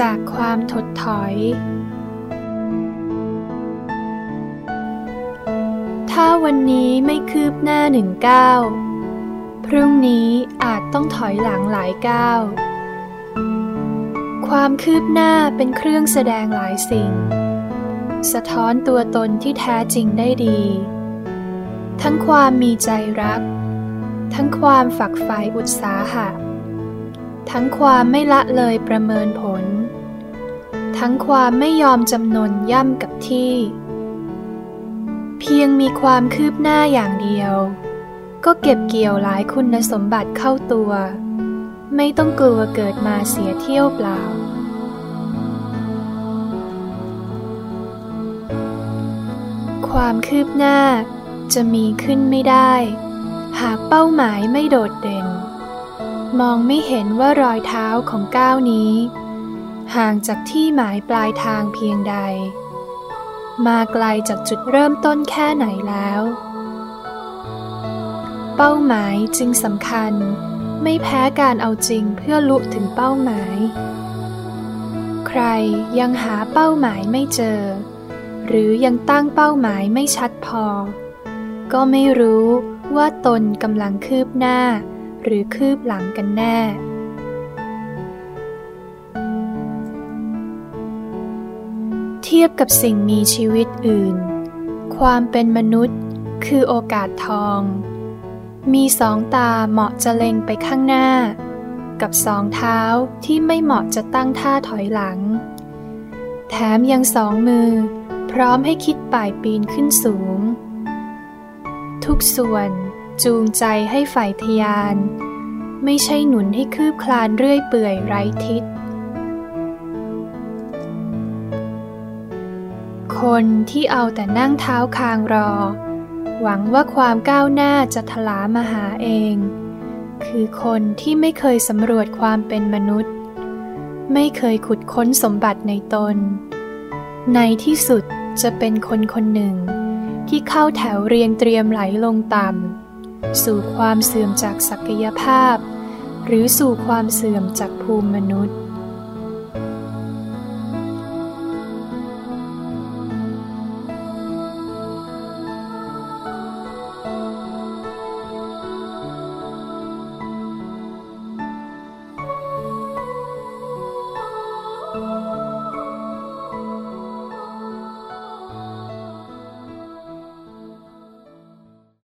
จากความถดถอย ถ้าวันนี้ไม่คืบหน้าหนึ่งก้าว พรุ่งนี้อาจต้องถอยหลังหลายก้าว ความคืบหน้าเป็นเครื่องแสดงหลายสิ่ง สะท้อนตัวตนที่แท้จริงได้ดี ทั้งความมีใจรัก ทั้งความฝักใฝ่อุตสาหะทั้งความไม่ละเลยประเมินผล ทั้งความไม่ยอมจำนนย่ำกับที่ เพียงมีความคืบหน้าอย่างเดียว ก็เก็บเกี่ยวหลายคุณสมบัติเข้าตัว ไม่ต้องกลัวเกิดมาเสียเที่ยวเปล่า ความคืบหน้าจะมีขึ้นไม่ได้ หากเป้าหมายไม่โดดเด่น มองไม่เห็นว่ารอยเท้าของก้าวนี้ ห่างจากที่หมายปลายทางเพียงใด มาไกลจากจุดเริ่มต้นแค่ไหนแล้ว เป้าหมายจึงสำคัญ ไม่แพ้การเอาจริงเพื่อลุถึงเป้าหมาย ใครยังหาเป้าหมายไม่เจอ หรือยังตั้งเป้าหมายไม่ชัดพอ ก็ไม่รู้ว่าตนกำลังคืบหน้า หรือคืบหลังกันแน่ ทียบกับสิ่งมีชีวิตอื่น ความเป็นมนุษย์คือโอกาสทอง มีสองตาเหมาะจะเล็งไปข้างหน้า กับสองเท้าที่ไม่เหมาะจะตั้งท่าถอยหลัง แถมยังสองมือ พร้อมให้คิดป่ายปีนขึ้นสูง ทุกส่วนจูงใจให้ฝ่ายทยาน ไม่ใช่หนุนให้คืบคลานเรื่อยเปื่อยไร้ทิศ คนที่เอาแต่นั่งเท้าคางรอ หวังว่าความก้าวหน้าจะทลามาหาเอง คือคนที่ไม่เคยสำรวจความเป็นมนุษย์ ไม่เคยขุดค้นสมบัติในตน ในที่สุดจะเป็นคนคนหนึ่ง ที่เข้าแถวเรียงเตรียมไหลลงต่ำสู่ความเสื่อมจากศักยภาพ หรือสู่ความเสื่อมจากภูมิมนุษย์